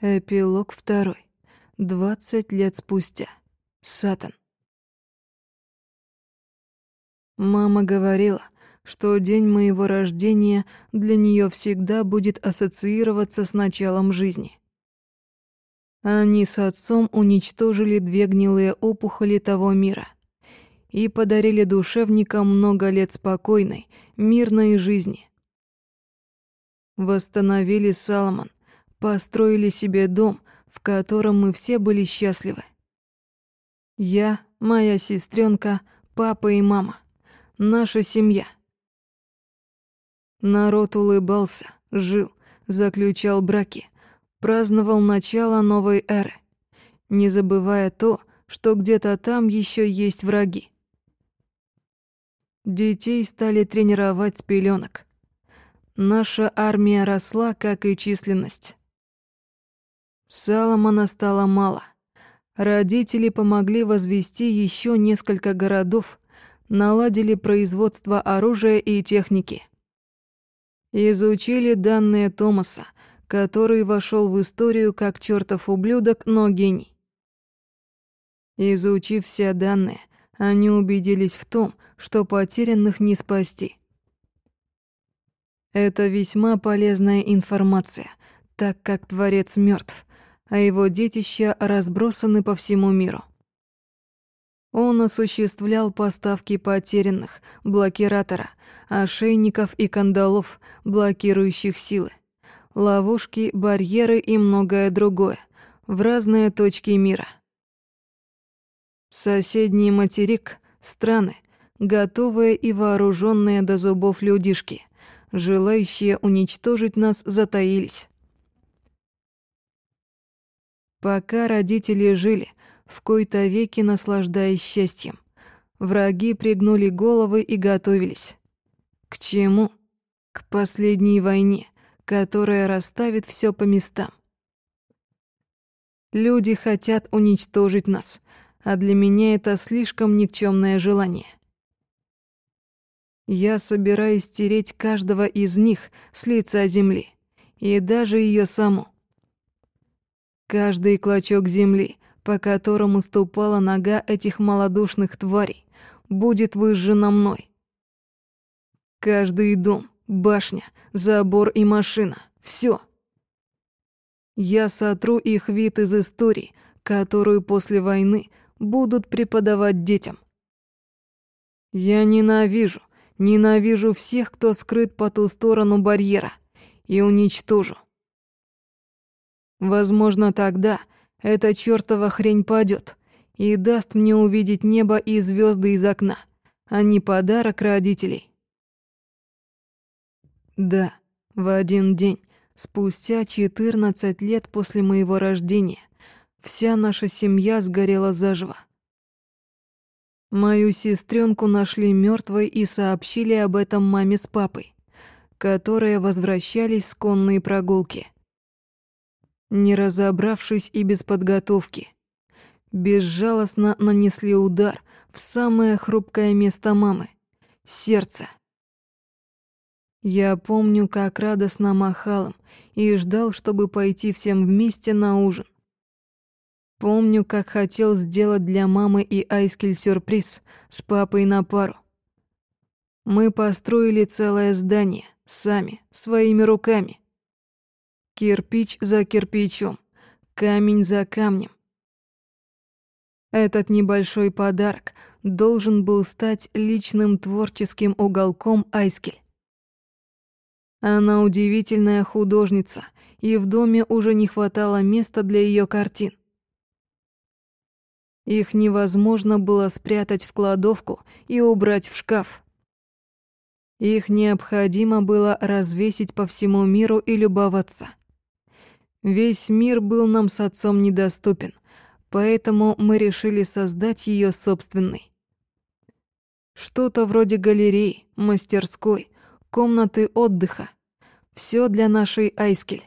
Эпилог второй. Двадцать лет спустя. Сатан. Мама говорила, что день моего рождения для нее всегда будет ассоциироваться с началом жизни. Они с отцом уничтожили две гнилые опухоли того мира и подарили душевникам много лет спокойной, мирной жизни. Восстановили Саломон, построили себе дом, в котором мы все были счастливы. Я, моя сестренка, папа и мама. Наша семья. Народ улыбался, жил, заключал браки, праздновал начало новой эры, не забывая то, что где-то там еще есть враги. Детей стали тренировать с пеленок. Наша армия росла, как и численность. Саломона стало мало. Родители помогли возвести еще несколько городов, наладили производство оружия и техники. Изучили данные Томаса, который вошел в историю как чертов ублюдок, но гений. Изучив все данные, они убедились в том, что потерянных не спасти. Это весьма полезная информация, так как Творец мертв, а его детища разбросаны по всему миру. Он осуществлял поставки потерянных, блокиратора, ошейников и кандалов, блокирующих силы, ловушки, барьеры и многое другое в разные точки мира. Соседний материк, страны, готовые и вооруженные до зубов людишки, желающие уничтожить нас, затаились. Пока родители жили, в кои-то веки наслаждаясь счастьем. Враги пригнули головы и готовились. К чему? К последней войне, которая расставит все по местам. Люди хотят уничтожить нас, а для меня это слишком никчемное желание. Я собираюсь стереть каждого из них с лица земли, и даже ее саму. Каждый клочок земли, по которому ступала нога этих малодушных тварей, будет выжжена мной. Каждый дом, башня, забор и машина — все. Я сотру их вид из истории, которую после войны будут преподавать детям. Я ненавижу, ненавижу всех, кто скрыт по ту сторону барьера, и уничтожу. Возможно, тогда эта чертова хрень падет и даст мне увидеть небо и звезды из окна, а не подарок родителей. Да, в один день, спустя 14 лет после моего рождения, вся наша семья сгорела заживо. Мою сестренку нашли мертвой и сообщили об этом маме с папой, которые возвращались с конной прогулки не разобравшись и без подготовки. Безжалостно нанесли удар в самое хрупкое место мамы — сердце. Я помню, как радостно махал им и ждал, чтобы пойти всем вместе на ужин. Помню, как хотел сделать для мамы и Айскель сюрприз с папой на пару. Мы построили целое здание, сами, своими руками. Кирпич за кирпичом, камень за камнем. Этот небольшой подарок должен был стать личным творческим уголком Айскель. Она удивительная художница, и в доме уже не хватало места для ее картин. Их невозможно было спрятать в кладовку и убрать в шкаф. Их необходимо было развесить по всему миру и любоваться. Весь мир был нам с отцом недоступен, поэтому мы решили создать ее собственной. Что-то вроде галереи, мастерской, комнаты отдыха. Все для нашей Айскель.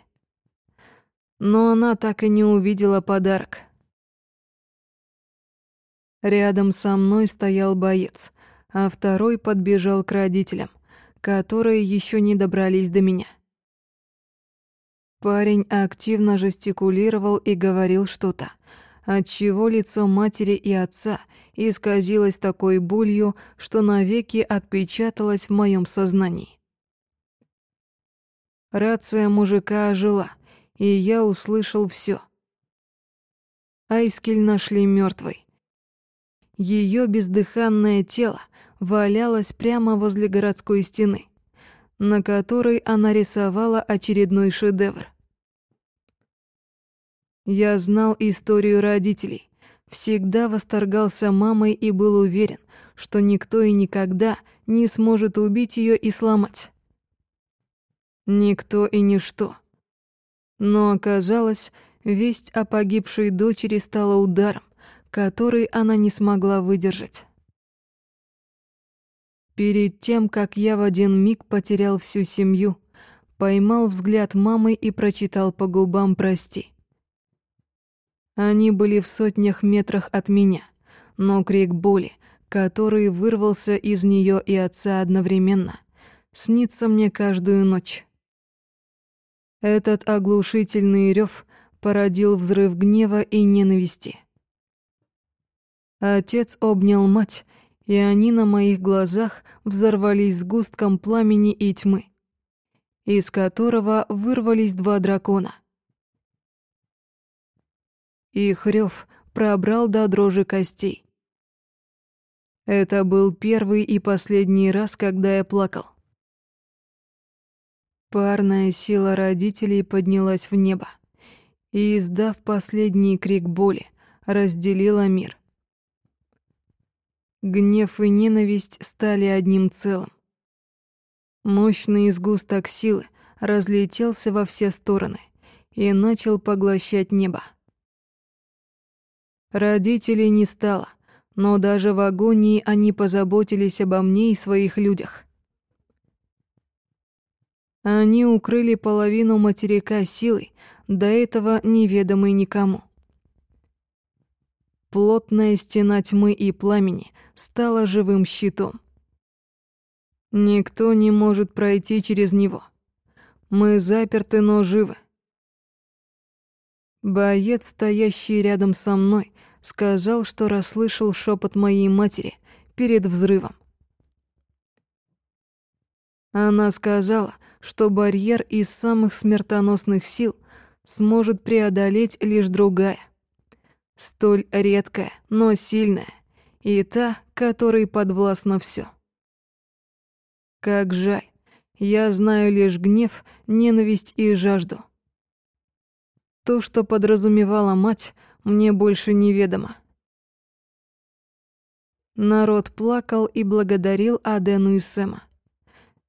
Но она так и не увидела подарок. Рядом со мной стоял боец, а второй подбежал к родителям, которые еще не добрались до меня. Парень активно жестикулировал и говорил что-то, отчего лицо матери и отца исказилось такой болью, что навеки отпечаталось в моем сознании. Рация мужика ожила, и я услышал все. Айскель нашли мертвой. Ее бездыханное тело валялось прямо возле городской стены, на которой она рисовала очередной шедевр. Я знал историю родителей, всегда восторгался мамой и был уверен, что никто и никогда не сможет убить ее и сломать. Никто и ничто. Но оказалось, весть о погибшей дочери стала ударом, который она не смогла выдержать. Перед тем, как я в один миг потерял всю семью, поймал взгляд мамы и прочитал по губам «прости». Они были в сотнях метрах от меня, но крик боли, который вырвался из нее и отца одновременно, снится мне каждую ночь. Этот оглушительный рев породил взрыв гнева и ненависти. Отец обнял мать, и они на моих глазах взорвались сгустком пламени и тьмы, из которого вырвались два дракона. Их рев пробрал до дрожи костей. Это был первый и последний раз, когда я плакал. Парная сила родителей поднялась в небо и, издав последний крик боли, разделила мир. Гнев и ненависть стали одним целым. Мощный сгусток силы разлетелся во все стороны и начал поглощать небо. Родителей не стало, но даже в агонии они позаботились обо мне и своих людях. Они укрыли половину материка силой, до этого неведомой никому. Плотная стена тьмы и пламени стала живым щитом. Никто не может пройти через него. Мы заперты, но живы. Боец, стоящий рядом со мной, сказал, что расслышал шепот моей матери перед взрывом. Она сказала, что барьер из самых смертоносных сил сможет преодолеть лишь другая. Столь редкая, но сильная, и та, которой подвластно все. Как жаль, я знаю лишь гнев, ненависть и жажду. То, что подразумевала мать, мне больше неведомо. Народ плакал и благодарил Адену и Сэма.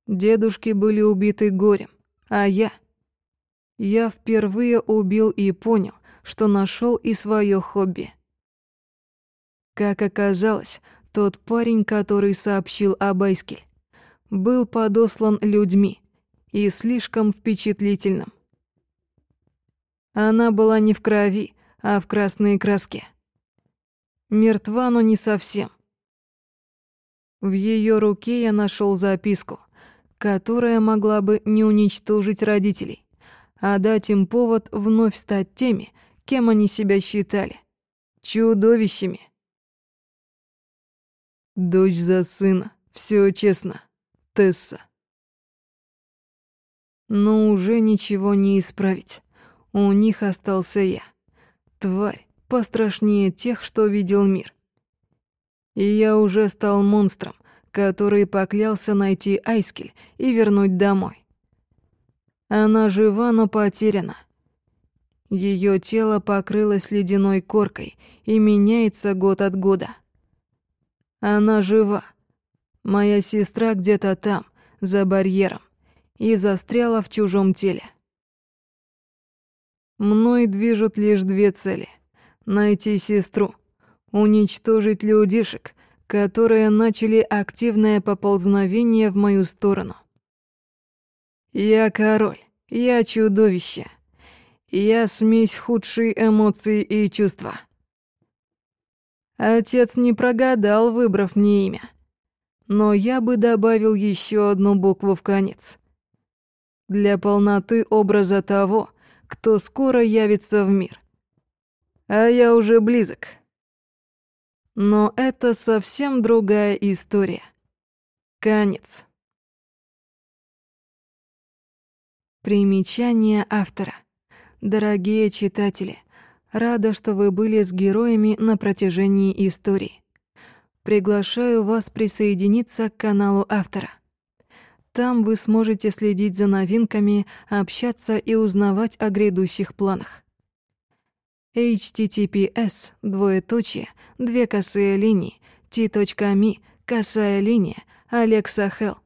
Дедушки были убиты горем, а я... Я впервые убил и понял, что нашел и свое хобби. Как оказалось, тот парень, который сообщил об Айскель, был подослан людьми и слишком впечатлительным. Она была не в крови, а в красной краске. Мертва, но не совсем. В ее руке я нашел записку — которая могла бы не уничтожить родителей, а дать им повод вновь стать теми, кем они себя считали — чудовищами. Дочь за сына, все честно, Тесса. Но уже ничего не исправить. У них остался я. Тварь, пострашнее тех, что видел мир. И я уже стал монстром, который поклялся найти Айскель и вернуть домой. Она жива, но потеряна. Ее тело покрылось ледяной коркой и меняется год от года. Она жива. Моя сестра где-то там, за барьером, и застряла в чужом теле. Мной движут лишь две цели — найти сестру, уничтожить людишек — которые начали активное поползновение в мою сторону. Я король, я чудовище. Я смесь худшей эмоций и чувства. Отец не прогадал, выбрав мне имя. Но я бы добавил еще одну букву в конец. Для полноты образа того, кто скоро явится в мир. А я уже близок. Но это совсем другая история. Конец. Примечание автора. Дорогие читатели, рада, что вы были с героями на протяжении истории. Приглашаю вас присоединиться к каналу автора. Там вы сможете следить за новинками, общаться и узнавать о грядущих планах. https двоеточие две косые линии t.me косая линия Alexa Hell